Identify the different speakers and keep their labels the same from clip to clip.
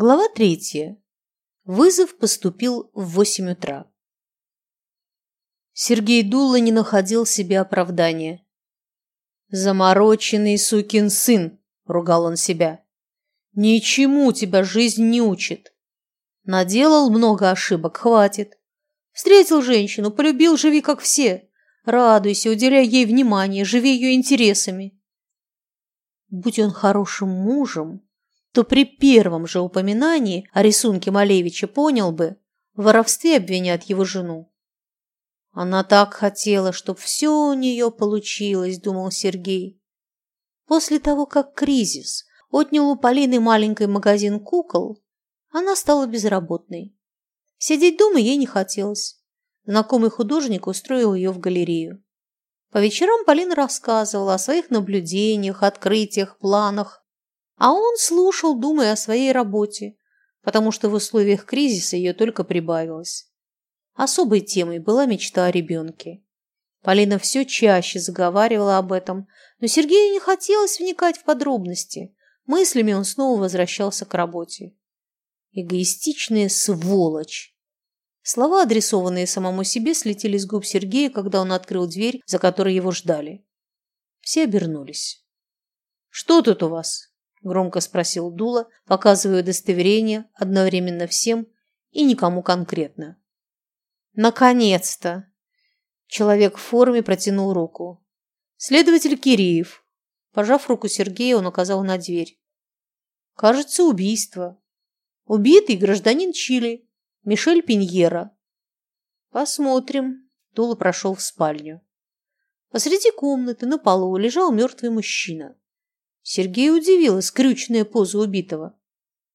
Speaker 1: Глава третья. Вызов поступил в восемь утра. Сергей Дула не находил себе оправдания. «Замороченный сукин сын!» – ругал он себя. «Ничему тебя жизнь не учит. Наделал много ошибок, хватит. Встретил женщину, полюбил, живи как все. Радуйся, уделяй ей внимание, живи ее интересами. Будь он хорошим мужем, то при первом же упоминании о рисунке Малевича понял бы, в воровстве обвинят его жену. Она так хотела, чтобы все у нее получилось, думал Сергей. После того, как кризис отнял у Полины маленький магазин кукол, она стала безработной. Сидеть дома ей не хотелось. Знакомый художник устроил ее в галерею. По вечерам Полина рассказывала о своих наблюдениях, открытиях, планах. А он слушал, думая о своей работе, потому что в условиях кризиса ее только прибавилось. Особой темой была мечта о ребенке. Полина все чаще заговаривала об этом, но Сергею не хотелось вникать в подробности. Мыслями он снова возвращался к работе. Эгоистичная сволочь! Слова, адресованные самому себе, слетели с губ Сергея, когда он открыл дверь, за которой его ждали. Все обернулись. «Что тут у вас?» – громко спросил Дула, показывая удостоверение одновременно всем и никому конкретно. «Наконец-то!» Человек в форме протянул руку. «Следователь Киреев». Пожав руку Сергея, он указал на дверь. «Кажется, убийство. Убитый гражданин Чили, Мишель Пиньера. Посмотрим. Дула прошел в спальню. Посреди комнаты на полу лежал мертвый мужчина. Сергей удивила скрюченная поза убитого.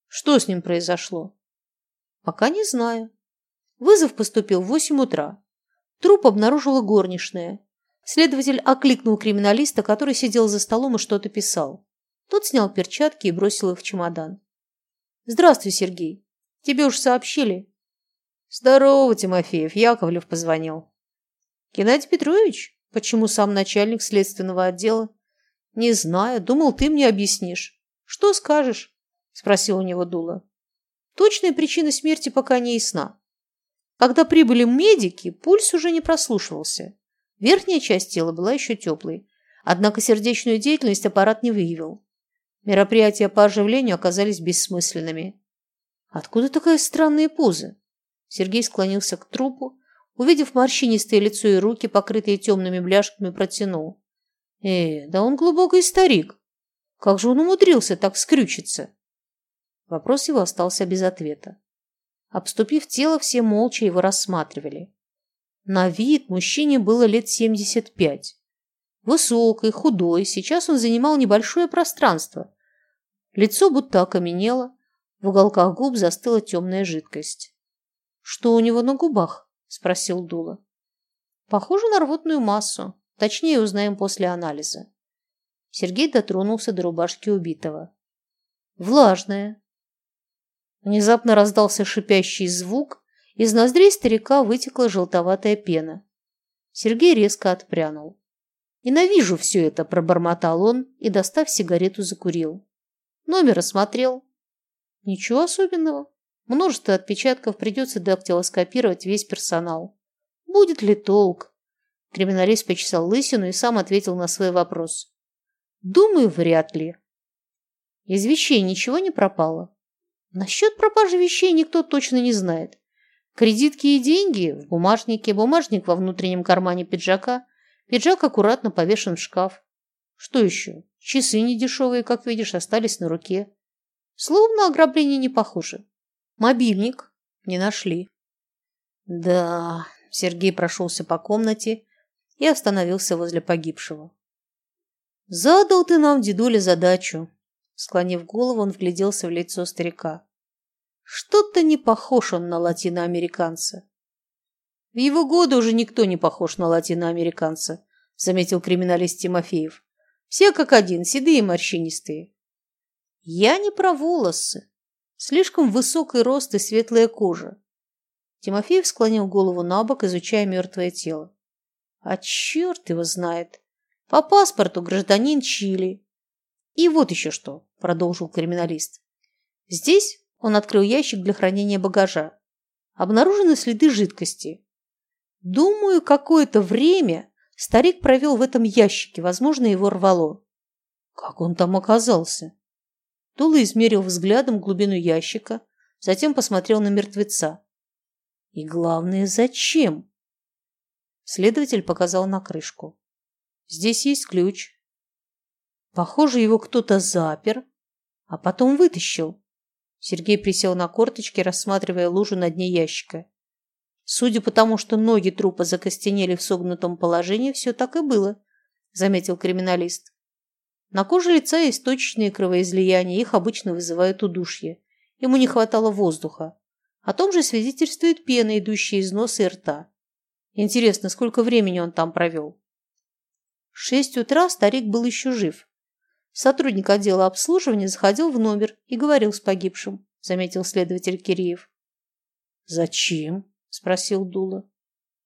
Speaker 1: Что с ним произошло? Пока не знаю. Вызов поступил в восемь утра. Труп обнаружила горничная. Следователь окликнул криминалиста, который сидел за столом и что-то писал. Тот снял перчатки и бросил их в чемодан. Здравствуй, Сергей. Тебе уж сообщили. Здорово, Тимофеев. Яковлев позвонил. Геннадий Петрович? Почему сам начальник следственного отдела? Не знаю. Думал, ты мне объяснишь. Что скажешь? Спросил у него Дула. Точная причина смерти пока не ясна. Когда прибыли медики, пульс уже не прослушивался. Верхняя часть тела была еще теплой. Однако сердечную деятельность аппарат не выявил. Мероприятия по оживлению оказались бессмысленными. Откуда такая странная поза? Сергей склонился к трупу, увидев морщинистое лицо и руки, покрытые темными бляшками, протянул. Э, да он глубокий старик. Как же он умудрился так скрючиться? Вопрос его остался без ответа. Обступив тело, все молча его рассматривали. На вид мужчине было лет семьдесят пять. Высокий, худой, сейчас он занимал небольшое пространство. Лицо будто окаменело, в уголках губ застыла темная жидкость. «Что у него на губах?» – спросил Дула. «Похоже на рвотную массу. Точнее узнаем после анализа». Сергей дотронулся до рубашки убитого. «Влажная». Внезапно раздался шипящий звук, из ноздрей старика вытекла желтоватая пена. Сергей резко отпрянул. «Ненавижу все это», – пробормотал он и, достав сигарету, закурил. Номер осмотрел. Ничего особенного. Множество отпечатков придется дактилоскопировать весь персонал. Будет ли толк? Криминалист почесал лысину и сам ответил на свой вопрос. Думаю, вряд ли. Из вещей ничего не пропало. Насчет пропажи вещей никто точно не знает. Кредитки и деньги в бумажнике, бумажник во внутреннем кармане пиджака, Пиджак аккуратно повешен в шкаф. Что еще? Часы недешевые, как видишь, остались на руке. Словно ограбление не похоже. Мобильник не нашли. Да, Сергей прошелся по комнате и остановился возле погибшего. Задал ты нам, дедуля, задачу. Склонив голову, он вгляделся в лицо старика. Что-то не похож он на латиноамериканца. В его годы уже никто не похож на латиноамериканца, заметил криминалист Тимофеев. Все как один, седые и морщинистые. Я не про волосы. Слишком высокий рост и светлая кожа. Тимофеев склонил голову на бок, изучая мертвое тело. А черт его знает. По паспорту гражданин Чили. И вот еще что, продолжил криминалист. Здесь Он открыл ящик для хранения багажа. Обнаружены следы жидкости. Думаю, какое-то время старик провел в этом ящике, возможно, его рвало. Как он там оказался? Дула измерил взглядом глубину ящика, затем посмотрел на мертвеца. И главное, зачем? Следователь показал на крышку. Здесь есть ключ. Похоже, его кто-то запер, а потом вытащил. Сергей присел на корточки, рассматривая лужу на дне ящика. Судя по тому, что ноги трупа закостенели в согнутом положении, все так и было, заметил криминалист. На коже лица есть точечные кровоизлияния, их обычно вызывают удушье. Ему не хватало воздуха. О том же свидетельствует пена, идущая из носа и рта. Интересно, сколько времени он там провел? В шесть утра старик был еще жив. Сотрудник отдела обслуживания заходил в номер и говорил с погибшим, заметил следователь Киреев. «Зачем?» – спросил Дула.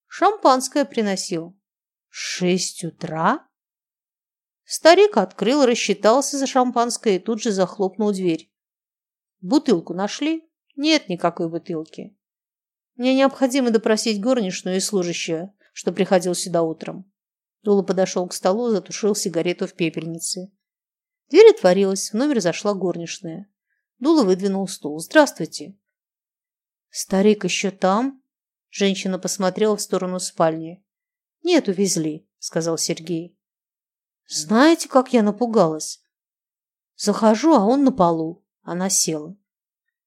Speaker 1: «Шампанское приносил». «Шесть утра?» Старик открыл, рассчитался за шампанское и тут же захлопнул дверь. «Бутылку нашли?» «Нет никакой бутылки. Мне необходимо допросить горничную и служащего, что приходил сюда утром». Дула подошел к столу, затушил сигарету в пепельнице. Дверь отворилась, в номер зашла горничная. Дула выдвинул стул. «Здравствуйте». «Старик еще там?» Женщина посмотрела в сторону спальни. «Нет, увезли», — сказал Сергей. Знаете, как я напугалась? Захожу, а он на полу. Она села.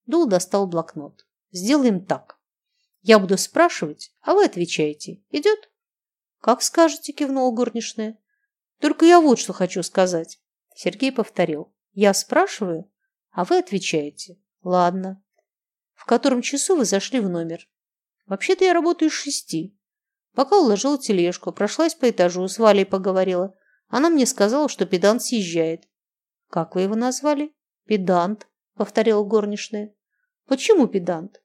Speaker 1: Дул достал блокнот. Сделаем так. Я буду спрашивать, а вы отвечаете. Идет? Как скажете, кивнула горничная. Только я вот что хочу сказать. Сергей повторил. Я спрашиваю, а вы отвечаете. Ладно. В котором часу вы зашли в номер? Вообще-то я работаю с шести. Пока уложила тележку, прошлась по этажу, с Валей поговорила. Она мне сказала, что педант съезжает. Как вы его назвали? Педант, повторила горничная. Почему педант?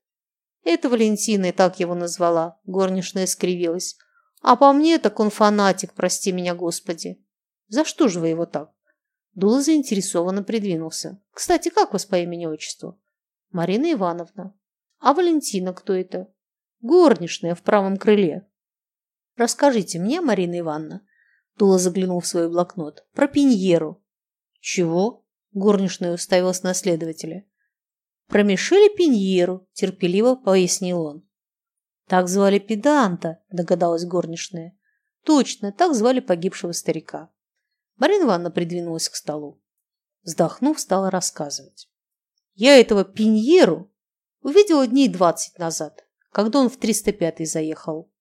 Speaker 1: Это Валентина и так его назвала. Горничная скривилась. А по мне, так он фанатик, прости меня, Господи. За что же вы его так? Дула заинтересованно придвинулся. Кстати, как вас по имени-отчеству? Марина Ивановна. А Валентина кто это? Горничная в правом крыле. Расскажите мне, Марина Ивановна, Тула заглянул в свой блокнот. «Про Пиньеру». «Чего?» – горничная уставилась на следователя. «Про Мишеля Пиньеру», – терпеливо пояснил он. «Так звали педанта», – догадалась горничная. «Точно, так звали погибшего старика». Марина Ивановна придвинулась к столу. Вздохнув, стала рассказывать. «Я этого Пиньеру увидела дней двадцать назад, когда он в 305-й заехал.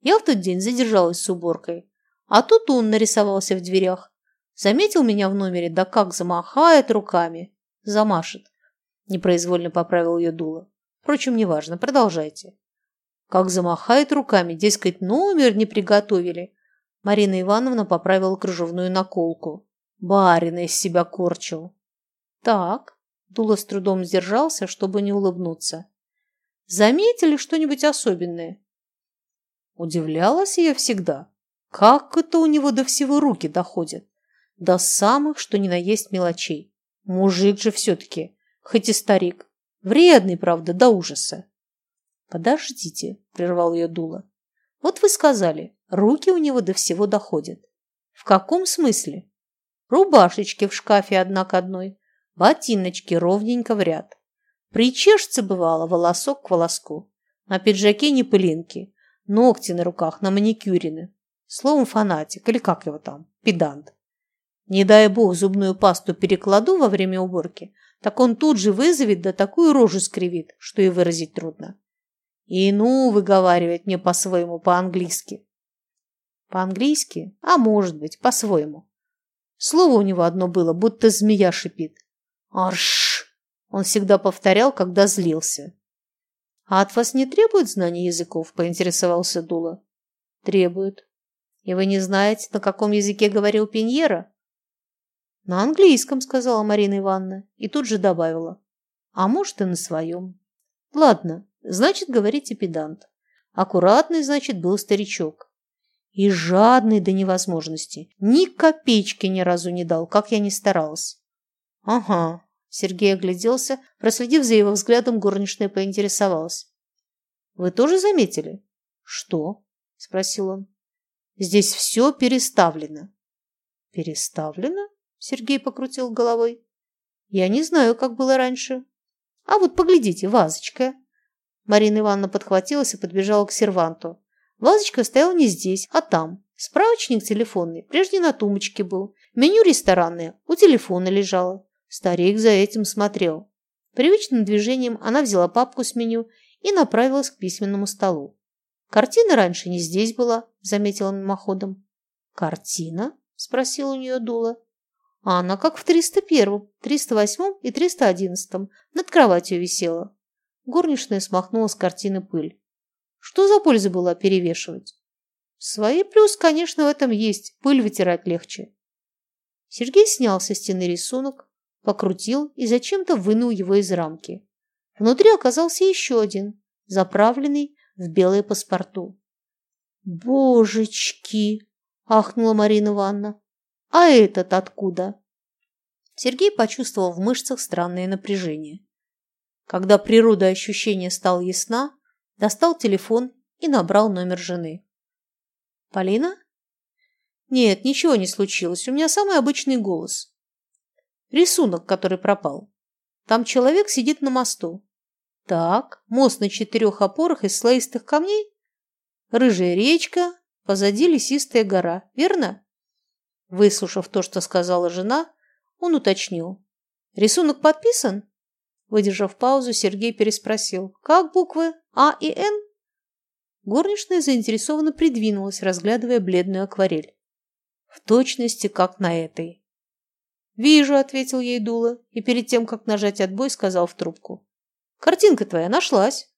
Speaker 1: Я в тот день задержалась с уборкой, а тут он нарисовался в дверях. Заметил меня в номере, да как замахает руками. Замашет. Непроизвольно поправил ее дуло. Впрочем, неважно, продолжайте. Как замахает руками, дескать, номер не приготовили. Марина Ивановна поправила кружевную наколку. Барина из себя корчил. Так, Дула с трудом сдержался, чтобы не улыбнуться. Заметили что-нибудь особенное? Удивлялась я всегда. Как это у него до всего руки доходят? До самых, что ни на есть мелочей. Мужик же все-таки, хоть и старик. Вредный, правда, до ужаса. Подождите, прервал ее Дула. Вот вы сказали, руки у него до всего доходят. В каком смысле? Рубашечки в шкафе одна к одной, ботиночки ровненько в ряд. Причешется, бывало, волосок к волоску. На пиджаке не пылинки, ногти на руках на маникюрены. Словом, фанатик, или как его там, педант. Не дай бог зубную пасту перекладу во время уборки, так он тут же вызовет да такую рожу скривит, что и выразить трудно. И ну, выговаривает мне по-своему, по-английски. По-английски? А может быть, по-своему. Слово у него одно было, будто змея шипит. Арш! Он всегда повторял, когда злился. А от вас не требуют знания языков? Поинтересовался Дула. Требуют. И вы не знаете, на каком языке говорил Пиньера? На английском, сказала Марина Ивановна, и тут же добавила. А может, и на своем. Ладно, значит, говорите педант. Аккуратный, значит, был старичок. И жадный до невозможности. Ни копеечки ни разу не дал, как я ни старалась. Ага, Сергей огляделся, проследив за его взглядом, горничная поинтересовалась. «Вы тоже заметили?» «Что?» – спросил он. «Здесь все переставлено». «Переставлено?» – Сергей покрутил головой. «Я не знаю, как было раньше. А вот поглядите, вазочка». Марина Ивановна подхватилась и подбежала к серванту. Вазочка стояла не здесь, а там. Справочник телефонный прежде на тумбочке был. Меню ресторанное у телефона лежало. Старик за этим смотрел. Привычным движением она взяла папку с меню и направилась к письменному столу. «Картина раньше не здесь была», — заметила мимоходом. «Картина?» — спросил у нее Дула. А она как в 301-м, 308-м и 311-м над кроватью висела. Горничная смахнула с картины пыль. Что за польза была перевешивать? Свои плюс, конечно, в этом есть. Пыль вытирать легче. Сергей снял со стены рисунок, покрутил и зачем-то вынул его из рамки. Внутри оказался еще один, заправленный в белое паспорту. «Божечки!» – ахнула Марина Ивановна. «А этот откуда?» Сергей почувствовал в мышцах странное напряжение. Когда природа ощущения стала ясна, достал телефон и набрал номер жены. «Полина?» «Нет, ничего не случилось. У меня самый обычный голос. Рисунок, который пропал. Там человек сидит на мосту. Так, мост на четырех опорах из слоистых камней? Рыжая речка, позади лесистая гора, верно? Выслушав то, что сказала жена, он уточнил. Рисунок подписан? Выдержав паузу, Сергей переспросил. Как буквы А и Н? Горничная заинтересованно придвинулась, разглядывая бледную акварель. В точности, как на этой. «Вижу», — ответил ей Дула, и перед тем, как нажать отбой, сказал в трубку. «Картинка твоя нашлась.